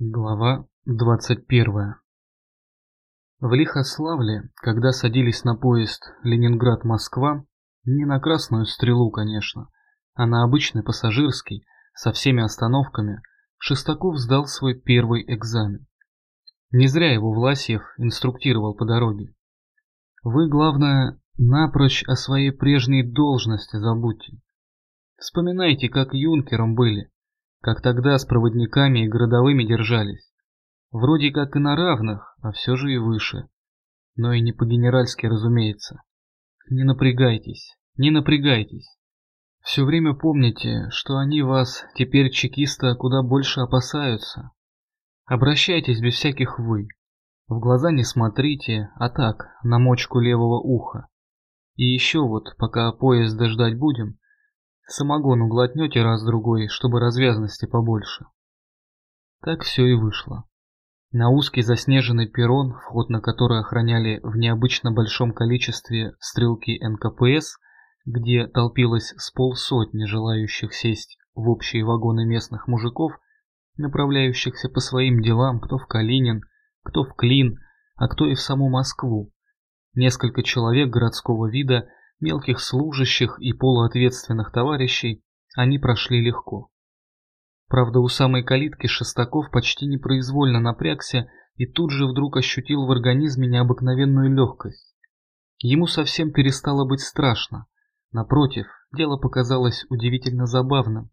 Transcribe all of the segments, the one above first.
Глава 21 В Лихославле, когда садились на поезд Ленинград-Москва, не на красную стрелу, конечно, а на обычный пассажирский, со всеми остановками, Шестаков сдал свой первый экзамен. Не зря его Власьев инструктировал по дороге. Вы, главное, напрочь о своей прежней должности забудьте. Вспоминайте, как юнкером были, как тогда с проводниками и городовыми держались. Вроде как и на равных, а все же и выше. Но и не по-генеральски, разумеется. Не напрягайтесь, не напрягайтесь. Все время помните, что они вас, теперь чекиста, куда больше опасаются. Обращайтесь без всяких «вы». В глаза не смотрите, а так, на мочку левого уха. И еще вот, пока поезда ждать будем, Самогону глотнете раз-другой, чтобы развязности побольше. Так все и вышло. На узкий заснеженный перрон, вход на который охраняли в необычно большом количестве стрелки НКПС, где толпилось с полсотни желающих сесть в общие вагоны местных мужиков, направляющихся по своим делам кто в Калинин, кто в Клин, а кто и в саму Москву. Несколько человек городского вида мелких служащих и полуответственных товарищей они прошли легко. Правда, у самой калитки Шестаков почти непроизвольно напрягся и тут же вдруг ощутил в организме необыкновенную легкость. Ему совсем перестало быть страшно. Напротив, дело показалось удивительно забавным.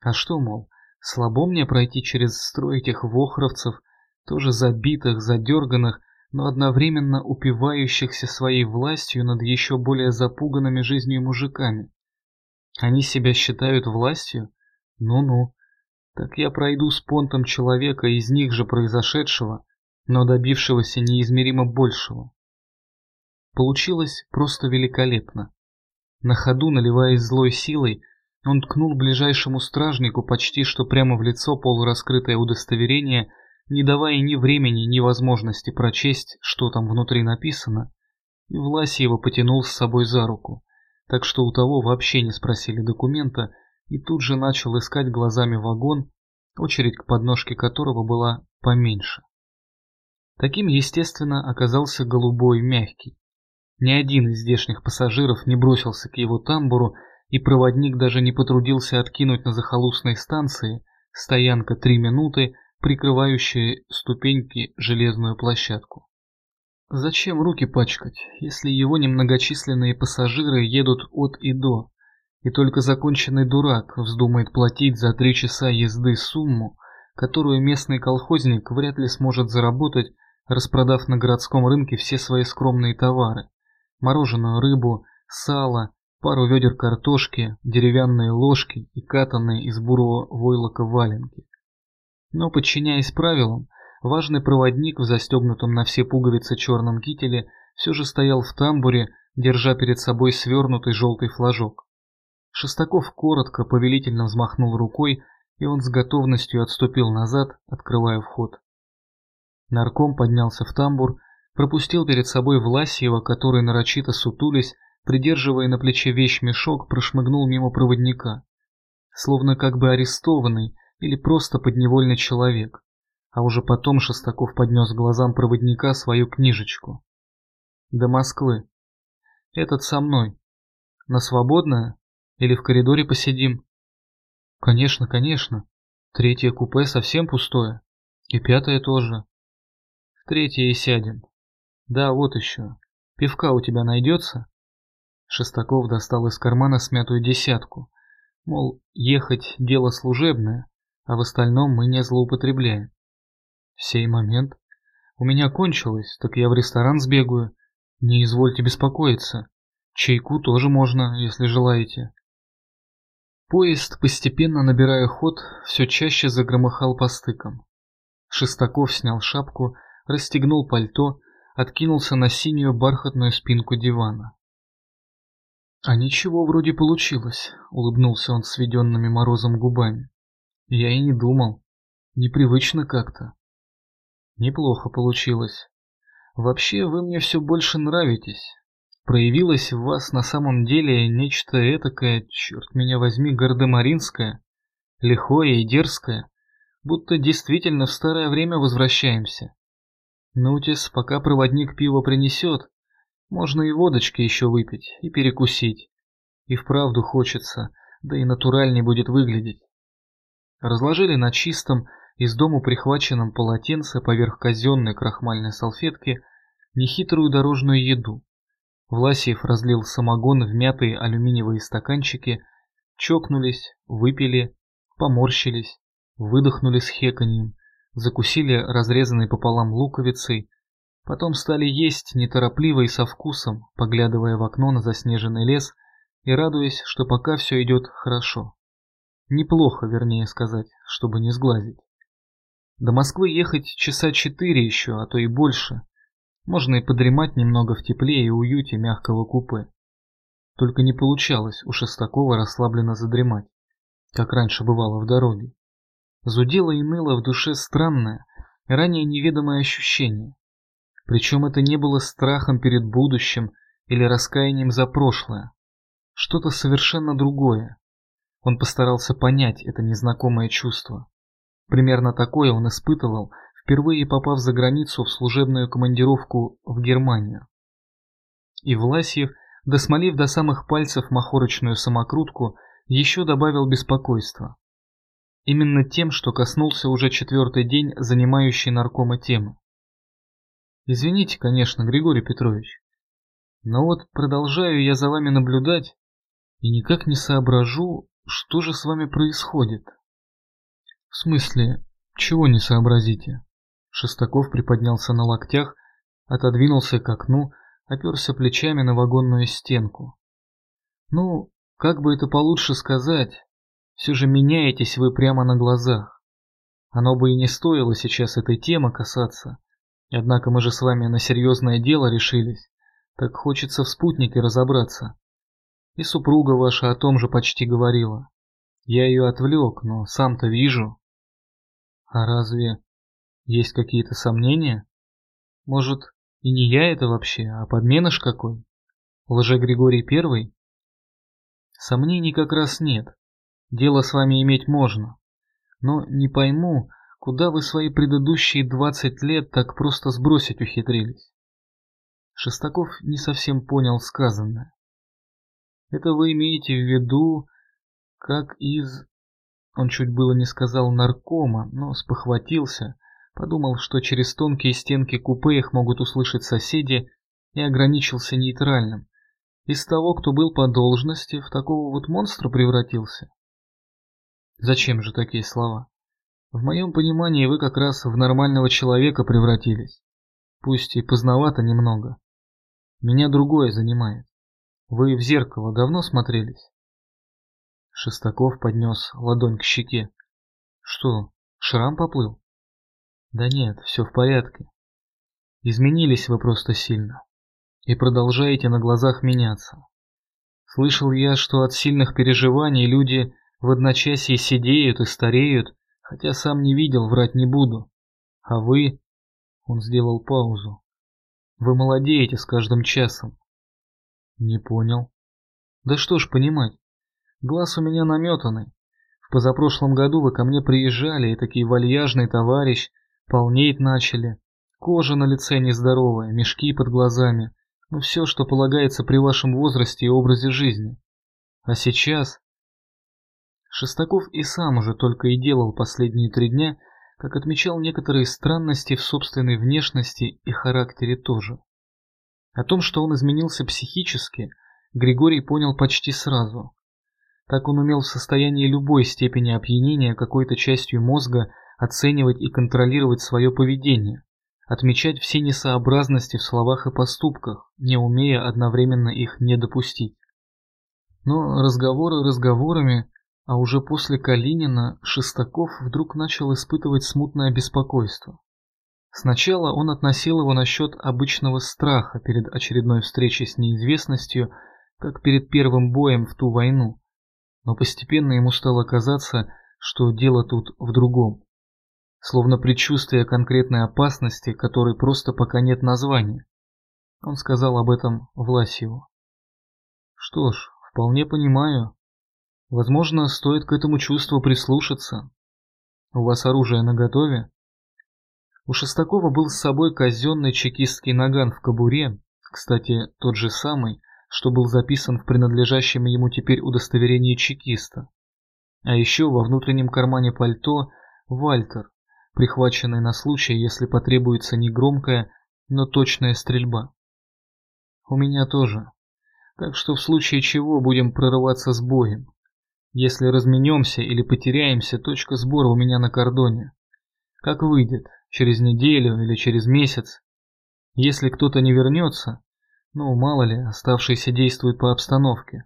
А что, мол, слабо мне пройти через строй этих вохровцев, тоже забитых, задерганных, но одновременно упивающихся своей властью над еще более запуганными жизнью мужиками. Они себя считают властью? Ну-ну. Так я пройду с понтом человека из них же произошедшего, но добившегося неизмеримо большего. Получилось просто великолепно. На ходу, наливаясь злой силой, он ткнул ближайшему стражнику почти что прямо в лицо полураскрытое удостоверение не давая ни времени, ни возможности прочесть, что там внутри написано, и Власьева потянул с собой за руку, так что у того вообще не спросили документа, и тут же начал искать глазами вагон, очередь к подножке которого была поменьше. Таким, естественно, оказался голубой мягкий. Ни один из здешних пассажиров не бросился к его тамбуру, и проводник даже не потрудился откинуть на захолустной станции, стоянка три минуты, прикрывающие ступеньки железную площадку. Зачем руки пачкать, если его немногочисленные пассажиры едут от и до, и только законченный дурак вздумает платить за три часа езды сумму, которую местный колхозник вряд ли сможет заработать, распродав на городском рынке все свои скромные товары – мороженую рыбу, сало, пару ведер картошки, деревянные ложки и катанные из бурого войлока валенки. Но, подчиняясь правилам, важный проводник в застегнутом на все пуговицы черном кителе все же стоял в тамбуре, держа перед собой свернутый желтый флажок. Шестаков коротко, повелительно взмахнул рукой, и он с готовностью отступил назад, открывая вход. Нарком поднялся в тамбур, пропустил перед собой Власьева, который нарочито сутулись, придерживая на плече вещь-мешок, прошмыгнул мимо проводника. Словно как бы арестованный, или просто подневольный человек. А уже потом Шестаков поднес глазам проводника свою книжечку. До Москвы. Этот со мной. На свободное? Или в коридоре посидим? Конечно, конечно. Третье купе совсем пустое. И пятое тоже. В третье и сядем. Да, вот еще. Пивка у тебя найдется? Шестаков достал из кармана смятую десятку. Мол, ехать дело служебное, а в остальном мы не злоупотребляем. В сей момент у меня кончилось, так я в ресторан сбегаю. Не извольте беспокоиться. Чайку тоже можно, если желаете. Поезд, постепенно набирая ход, все чаще загромыхал по стыкам. Шестаков снял шапку, расстегнул пальто, откинулся на синюю бархатную спинку дивана. «А ничего вроде получилось», — улыбнулся он сведенными морозом губами. Я и не думал. Непривычно как-то. Неплохо получилось. Вообще, вы мне все больше нравитесь. Проявилось в вас на самом деле нечто этакое, черт меня возьми, гардемаринское, лихое и дерзкое. будто действительно в старое время возвращаемся. Нутис, пока проводник пиво принесет, можно и водочки еще выпить и перекусить. И вправду хочется, да и натуральней будет выглядеть. Разложили на чистом, из дому прихваченном полотенце поверх казенной крахмальной салфетки нехитрую дорожную еду. Власиев разлил самогон в мятые алюминиевые стаканчики, чокнулись, выпили, поморщились, выдохнули с хеканьем, закусили разрезанной пополам луковицей, потом стали есть неторопливо и со вкусом, поглядывая в окно на заснеженный лес и радуясь, что пока все идет хорошо. Неплохо, вернее сказать, чтобы не сглазить. До Москвы ехать часа четыре еще, а то и больше. Можно и подремать немного в тепле и уюте мягкого купе. Только не получалось у Шестакова расслабленно задремать, как раньше бывало в дороге. Зудело и ныло в душе странное, ранее неведомое ощущение. Причем это не было страхом перед будущим или раскаянием за прошлое. Что-то совершенно другое. Он постарался понять это незнакомое чувство. Примерно такое он испытывал, впервые попав за границу в служебную командировку в Германию. И Власьев, досмолив до самых пальцев махорочную самокрутку, еще добавил беспокойства. Именно тем, что коснулся уже четвертый день занимающей наркома темы. Извините, конечно, Григорий Петрович, но вот продолжаю я за вами наблюдать и никак не соображу, что же с вами происходит. В смысле, чего не сообразите? Шестаков приподнялся на локтях, отодвинулся к окну, оперся плечами на вагонную стенку. Ну, как бы это получше сказать, все же меняетесь вы прямо на глазах. Оно бы и не стоило сейчас этой темы касаться. Однако мы же с вами на серьезное дело решились. Так хочется в спутнике разобраться. И супруга ваша о том же почти говорила. Я ее отвлек, но сам-то вижу. А разве есть какие-то сомнения? Может, и не я это вообще, а подменыш какой? Лже Григорий Первый? Сомнений как раз нет. Дело с вами иметь можно. Но не пойму, куда вы свои предыдущие двадцать лет так просто сбросить ухитрились. Шестаков не совсем понял сказанное. Это вы имеете в виду, как из... Он чуть было не сказал наркома, но спохватился, подумал, что через тонкие стенки купе их могут услышать соседи, и ограничился нейтральным. Из того, кто был по должности, в такого вот монстра превратился. Зачем же такие слова? В моем понимании вы как раз в нормального человека превратились. Пусть и поздновато немного. Меня другое занимает. Вы в зеркало давно смотрелись? Шестаков поднес ладонь к щеке. Что, шрам поплыл? Да нет, все в порядке. Изменились вы просто сильно. И продолжаете на глазах меняться. Слышал я, что от сильных переживаний люди в одночасье сидеют и стареют, хотя сам не видел, врать не буду. А вы... Он сделал паузу. Вы молодеете с каждым часом. Не понял. Да что ж понимать. Глаз у меня наметанный. В позапрошлом году вы ко мне приезжали, и такие вальяжный товарищ, полнеть начали. Кожа на лице нездоровая, мешки под глазами. Ну все, что полагается при вашем возрасте и образе жизни. А сейчас... Шестаков и сам уже только и делал последние три дня, как отмечал некоторые странности в собственной внешности и характере тоже. О том, что он изменился психически, Григорий понял почти сразу. Так он умел в состоянии любой степени опьянения какой-то частью мозга оценивать и контролировать свое поведение, отмечать все несообразности в словах и поступках, не умея одновременно их не допустить. Но разговоры разговорами, а уже после Калинина Шестаков вдруг начал испытывать смутное беспокойство. Сначала он относил его насчет обычного страха перед очередной встречей с неизвестностью, как перед первым боем в ту войну, но постепенно ему стало казаться, что дело тут в другом. Словно предчувствие конкретной опасности, которой просто пока нет названия. Он сказал об этом Власьеву. Что ж, вполне понимаю. Возможно, стоит к этому чувству прислушаться. У вас оружие наготове? У Шестакова был с собой казенный чекистский наган в кобуре, кстати, тот же самый, что был записан в принадлежащем ему теперь удостоверении чекиста. А еще во внутреннем кармане пальто Вальтер, прихваченный на случай, если потребуется не громкая, но точная стрельба. У меня тоже. Так что в случае чего будем прорываться с боем. Если разменемся или потеряемся, точка сбора у меня на кордоне. Как выйдет, через неделю или через месяц. Если кто-то не вернется, ну, мало ли, оставшиеся действуют по обстановке.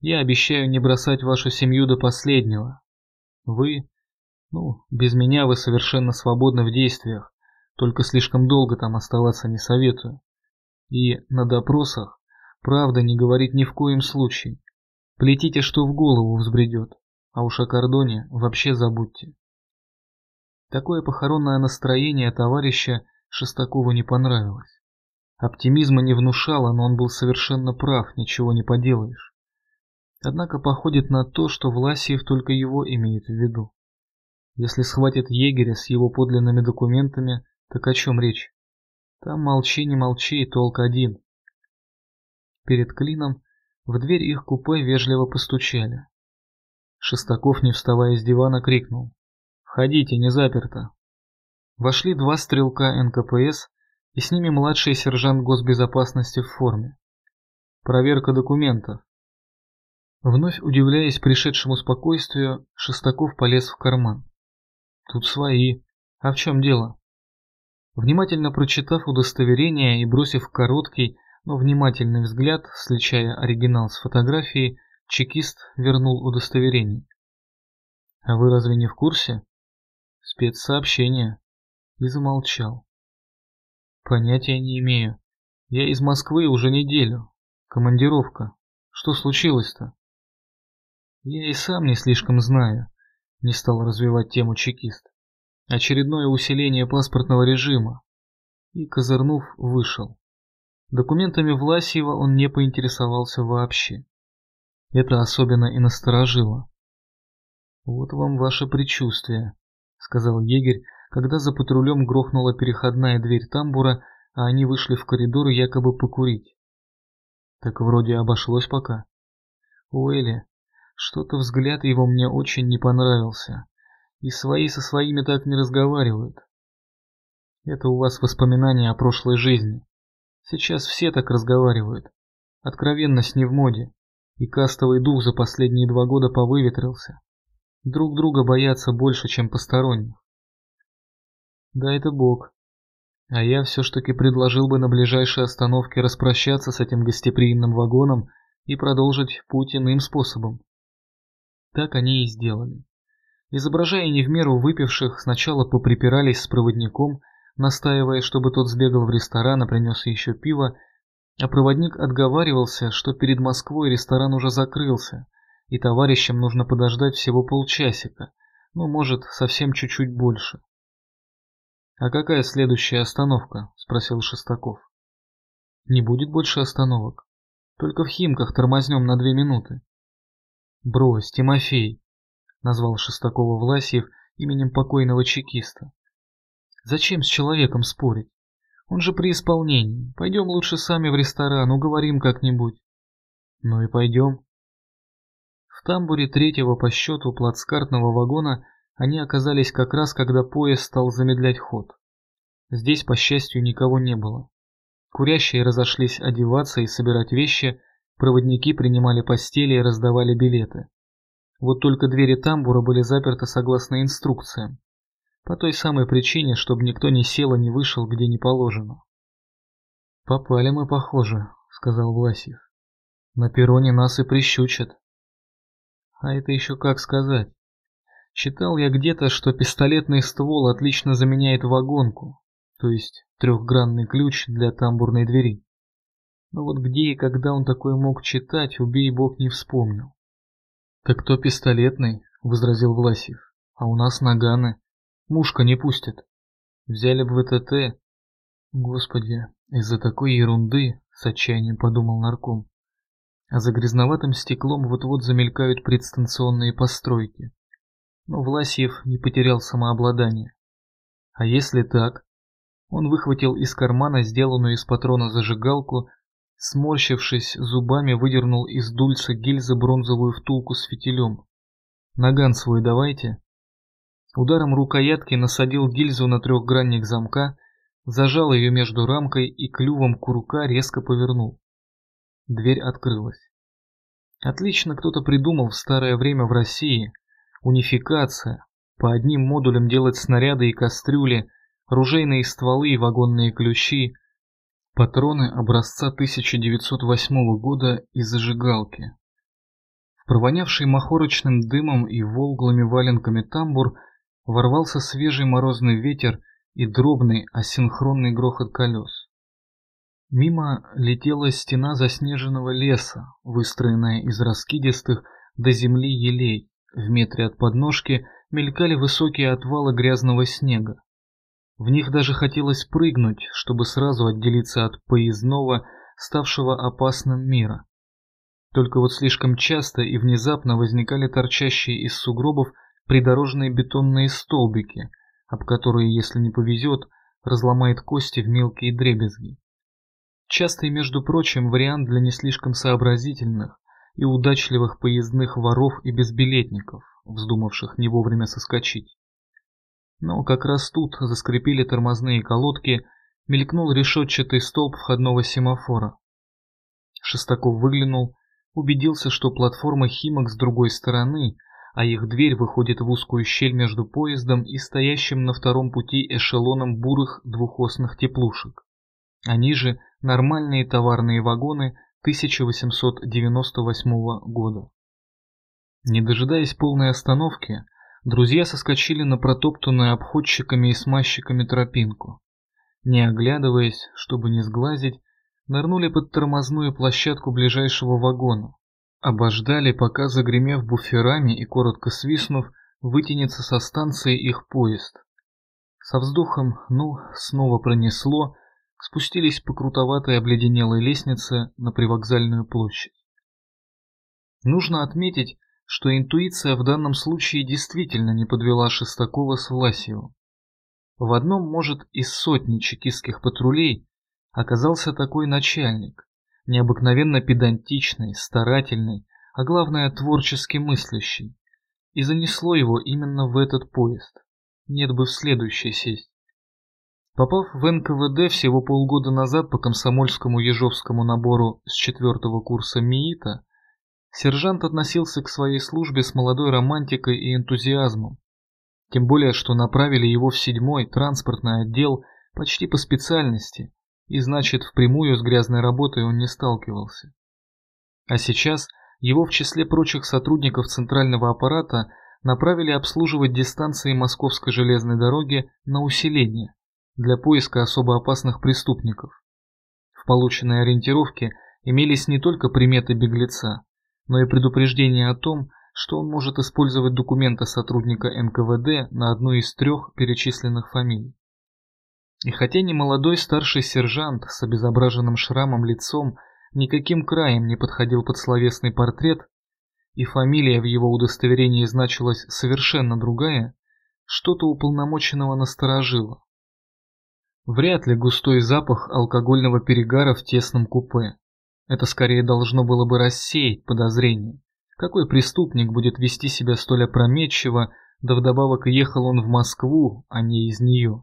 Я обещаю не бросать вашу семью до последнего. Вы, ну, без меня вы совершенно свободны в действиях, только слишком долго там оставаться не советую. И на допросах правда не говорить ни в коем случае. Плетите, что в голову взбредет, а уж о кордоне вообще забудьте. Такое похоронное настроение товарища Шестакову не понравилось. Оптимизма не внушало, но он был совершенно прав, ничего не поделаешь. Однако походит на то, что Власиев только его имеет в виду. Если схватит егеря с его подлинными документами, так о чем речь? Там молчи, не молчи, толк один. Перед клином в дверь их купе вежливо постучали. Шестаков, не вставая с дивана, крикнул. «Входите, не заперто». Вошли два стрелка НКПС и с ними младший сержант госбезопасности в форме. Проверка документов. Вновь удивляясь пришедшему спокойствию, Шестаков полез в карман. Тут свои. А в чем дело? Внимательно прочитав удостоверение и бросив короткий, но внимательный взгляд, сличая оригинал с фотографией, чекист вернул удостоверение. «А вы разве не в курсе?» «Спецсообщение». И замолчал. Понятия не имею. Я из Москвы уже неделю. Командировка. Что случилось-то? Я и сам не слишком знаю. Не стал развивать тему чекист. Очередное усиление паспортного режима. И, козырнув, вышел. Документами Власьева он не поинтересовался вообще. Это особенно и насторожило. «Вот вам ваше предчувствие», — сказал егерь, когда за патрулем грохнула переходная дверь тамбура, а они вышли в коридор якобы покурить. Так вроде обошлось пока. Уэлли, что-то взгляд его мне очень не понравился. И свои со своими так не разговаривают. Это у вас воспоминания о прошлой жизни. Сейчас все так разговаривают. Откровенность не в моде. И кастовый дух за последние два года повыветрился. Друг друга боятся больше, чем посторонних. Да это бог. А я все ж таки предложил бы на ближайшей остановке распрощаться с этим гостеприимным вагоном и продолжить путь иным способом. Так они и сделали. Изображая не в меру выпивших, сначала поприпирались с проводником, настаивая, чтобы тот сбегал в ресторан и принес еще пиво, а проводник отговаривался, что перед Москвой ресторан уже закрылся, и товарищам нужно подождать всего полчасика, ну, может, совсем чуть-чуть больше. «А какая следующая остановка?» – спросил Шестаков. «Не будет больше остановок. Только в Химках тормознем на две минуты». «Брось, Тимофей», – назвал Шестакова Власьев именем покойного чекиста. «Зачем с человеком спорить? Он же при исполнении. Пойдем лучше сами в ресторан, уговорим как-нибудь». «Ну и пойдем». Тамбуре третьего по счету плацкартного вагона они оказались как раз, когда поезд стал замедлять ход. Здесь, по счастью, никого не было. Курящие разошлись одеваться и собирать вещи, проводники принимали постели и раздавали билеты. Вот только двери тамбура были заперты согласно инструкциям. По той самой причине, чтобы никто не сел и не вышел, где не положено. «Попали мы, похоже», — сказал Власьев. «На перроне нас и прищучат». «А это еще как сказать?» Читал я где-то, что пистолетный ствол отлично заменяет вагонку, то есть трехгранный ключ для тамбурной двери. Но вот где и когда он такое мог читать, убей бог не вспомнил. «Так кто пистолетный?» — возразил Власьев. «А у нас наганы. Мушка не пустит. Взяли бы ВТТ». «Господи, из-за такой ерунды», — с отчаянием подумал нарком. А за грязноватым стеклом вот-вот замелькают предстанционные постройки. Но Власьев не потерял самообладание. А если так? Он выхватил из кармана сделанную из патрона зажигалку, сморщившись, зубами выдернул из дульца гильзы бронзовую втулку с фитилем. «Наган свой давайте». Ударом рукоятки насадил гильзу на трехгранник замка, зажал ее между рамкой и клювом курка резко повернул. Дверь открылась. Отлично кто-то придумал в старое время в России. Унификация. По одним модулям делать снаряды и кастрюли, ружейные стволы и вагонные ключи, патроны образца 1908 года и зажигалки. В провонявший махорочным дымом и волглыми валенками тамбур ворвался свежий морозный ветер и дробный асинхронный грохот колес. Мимо летела стена заснеженного леса, выстроенная из раскидистых до земли елей. В метре от подножки мелькали высокие отвалы грязного снега. В них даже хотелось прыгнуть, чтобы сразу отделиться от поездного, ставшего опасным мира. Только вот слишком часто и внезапно возникали торчащие из сугробов придорожные бетонные столбики, об которые, если не повезет, разломает кости в мелкие дребезги. Частый, между прочим, вариант для не слишком сообразительных и удачливых поездных воров и безбилетников, вздумавших не вовремя соскочить. Но как раз тут заскрипели тормозные колодки, мелькнул решетчатый столб входного семафора. Шестаков выглянул, убедился, что платформа Химок с другой стороны, а их дверь выходит в узкую щель между поездом и стоящим на втором пути эшелоном бурых двухосных теплушек. Они же нормальные товарные вагоны 1898 года. Не дожидаясь полной остановки, друзья соскочили на протоптанную обходчиками и смазчиками тропинку. Не оглядываясь, чтобы не сглазить, нырнули под тормозную площадку ближайшего вагона. Обождали, пока, загремев буферами и коротко свистнув, вытянется со станции их поезд. Со вздохом «ну, снова пронесло», спустились по крутоватой обледенелой лестнице на привокзальную площадь. Нужно отметить, что интуиция в данном случае действительно не подвела Шестакова с Власиевым. В одном, может, из сотни чекистских патрулей оказался такой начальник, необыкновенно педантичный, старательный, а главное творчески мыслящий, и занесло его именно в этот поезд. Нет бы в следующий сесть. Попав в НКВД всего полгода назад по комсомольскому ежовскому набору с четвертого курса МИИТа, сержант относился к своей службе с молодой романтикой и энтузиазмом. Тем более, что направили его в седьмой транспортный отдел почти по специальности, и значит, впрямую с грязной работой он не сталкивался. А сейчас его в числе прочих сотрудников центрального аппарата направили обслуживать дистанции Московской железной дороги на усиление – для поиска особо опасных преступников. В полученной ориентировке имелись не только приметы беглеца, но и предупреждение о том, что он может использовать документы сотрудника НКВД на одну из трех перечисленных фамилий. И хотя не молодой старший сержант с обезображенным шрамом лицом никаким краем не подходил под словесный портрет, и фамилия в его удостоверении значилась совершенно другая, что-то уполномоченного насторожило. Вряд ли густой запах алкогольного перегара в тесном купе. Это скорее должно было бы рассеять подозрение. Какой преступник будет вести себя столь опрометчиво, да вдобавок ехал он в Москву, а не из нее.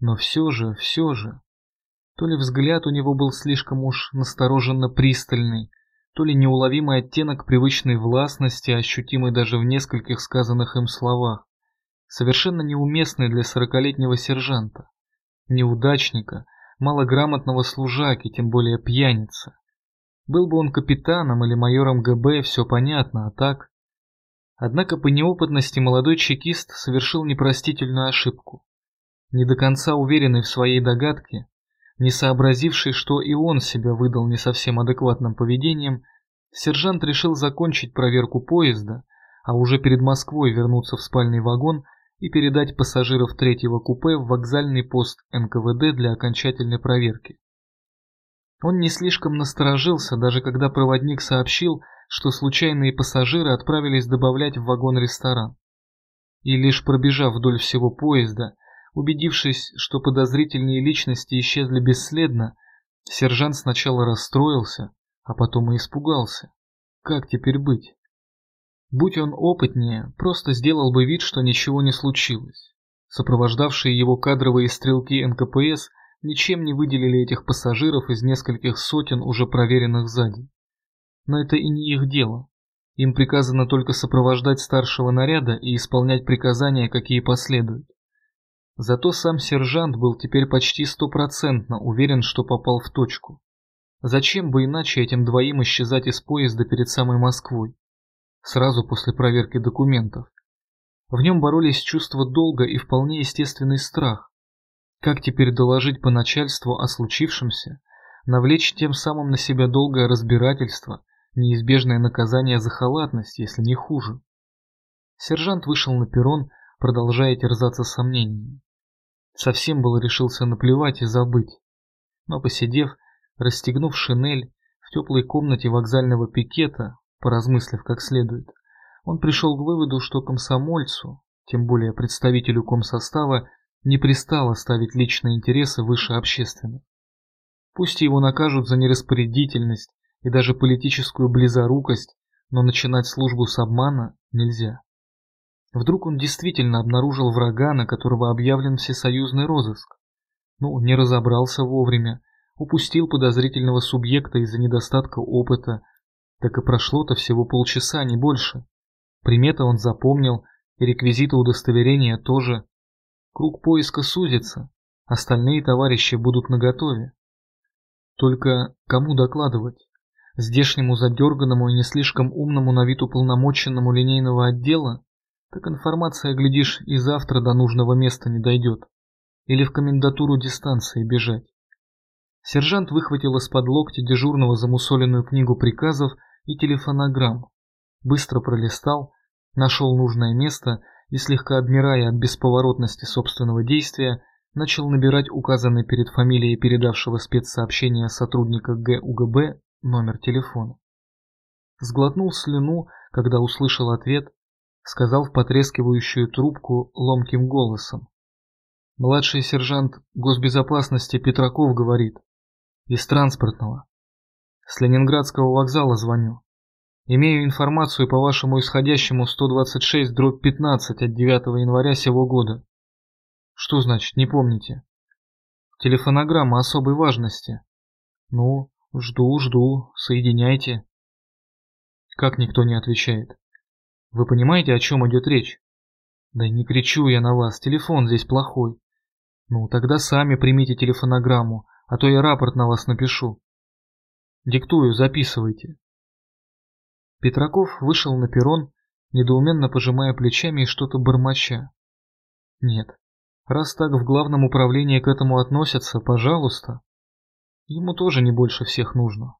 Но все же, все же, то ли взгляд у него был слишком уж настороженно пристальный, то ли неуловимый оттенок привычной властности, ощутимый даже в нескольких сказанных им словах, совершенно неуместный для сорокалетнего сержанта неудачника, малограмотного служаки, тем более пьяница. Был бы он капитаном или майором ГБ, все понятно, а так... Однако по неопытности молодой чекист совершил непростительную ошибку. Не до конца уверенный в своей догадке, не сообразивший, что и он себя выдал не совсем адекватным поведением, сержант решил закончить проверку поезда, а уже перед Москвой вернуться в спальный вагон и передать пассажиров третьего купе в вокзальный пост НКВД для окончательной проверки. Он не слишком насторожился, даже когда проводник сообщил, что случайные пассажиры отправились добавлять в вагон ресторан. И лишь пробежав вдоль всего поезда, убедившись, что подозрительные личности исчезли бесследно, сержант сначала расстроился, а потом и испугался. Как теперь быть? Будь он опытнее, просто сделал бы вид, что ничего не случилось. Сопровождавшие его кадровые стрелки НКПС ничем не выделили этих пассажиров из нескольких сотен уже проверенных сзади. Но это и не их дело. Им приказано только сопровождать старшего наряда и исполнять приказания, какие последуют. Зато сам сержант был теперь почти стопроцентно уверен, что попал в точку. Зачем бы иначе этим двоим исчезать из поезда перед самой Москвой? Сразу после проверки документов. В нем боролись чувство долга и вполне естественный страх. Как теперь доложить по начальству о случившемся, навлечь тем самым на себя долгое разбирательство, неизбежное наказание за халатность, если не хуже? Сержант вышел на перрон, продолжая терзаться сомнениями. Совсем было решился наплевать и забыть. Но посидев, расстегнув шинель, в теплой комнате вокзального пикета, поразмыслив как следует, он пришел к выводу, что комсомольцу, тем более представителю комсостава, не пристало ставить личные интересы выше общественных. Пусть его накажут за нераспорядительность и даже политическую близорукость, но начинать службу с обмана нельзя. Вдруг он действительно обнаружил врага, на которого объявлен всесоюзный розыск. Ну, не разобрался вовремя, упустил подозрительного субъекта из-за недостатка опыта. Так и прошло-то всего полчаса, не больше. Приметы он запомнил, и реквизиты удостоверения тоже. Круг поиска сузится, остальные товарищи будут наготове. Только кому докладывать? Здешнему задерганному и не слишком умному на вид уполномоченному линейного отдела? Так информация, глядишь, и завтра до нужного места не дойдет. Или в комендатуру дистанции бежать. Сержант выхватил из-под локтя дежурного замусоленную книгу приказов и телефонограмм. Быстро пролистал, нашел нужное место и, слегка обмирая от бесповоротности собственного действия, начал набирать указанный перед фамилией передавшего спецсообщение сотрудника ГУГБ номер телефона. Сглотнул слюну, когда услышал ответ, сказал в потрескивающую трубку ломким голосом. Младший сержант госбезопасности Петраков говорит. Из транспортного. С Ленинградского вокзала звоню. Имею информацию по вашему исходящему 126 дробь 15 от 9 января сего года. Что значит, не помните? Телефонограмма особой важности. Ну, жду, жду, соединяйте. Как никто не отвечает? Вы понимаете, о чем идет речь? Да не кричу я на вас, телефон здесь плохой. Ну, тогда сами примите телефонограмму, а то я рапорт на вас напишу. Диктую, записывайте. Петраков вышел на перрон, недоуменно пожимая плечами и что-то бормоча. Нет, раз так в главном управлении к этому относятся, пожалуйста. Ему тоже не больше всех нужно.